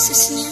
снятся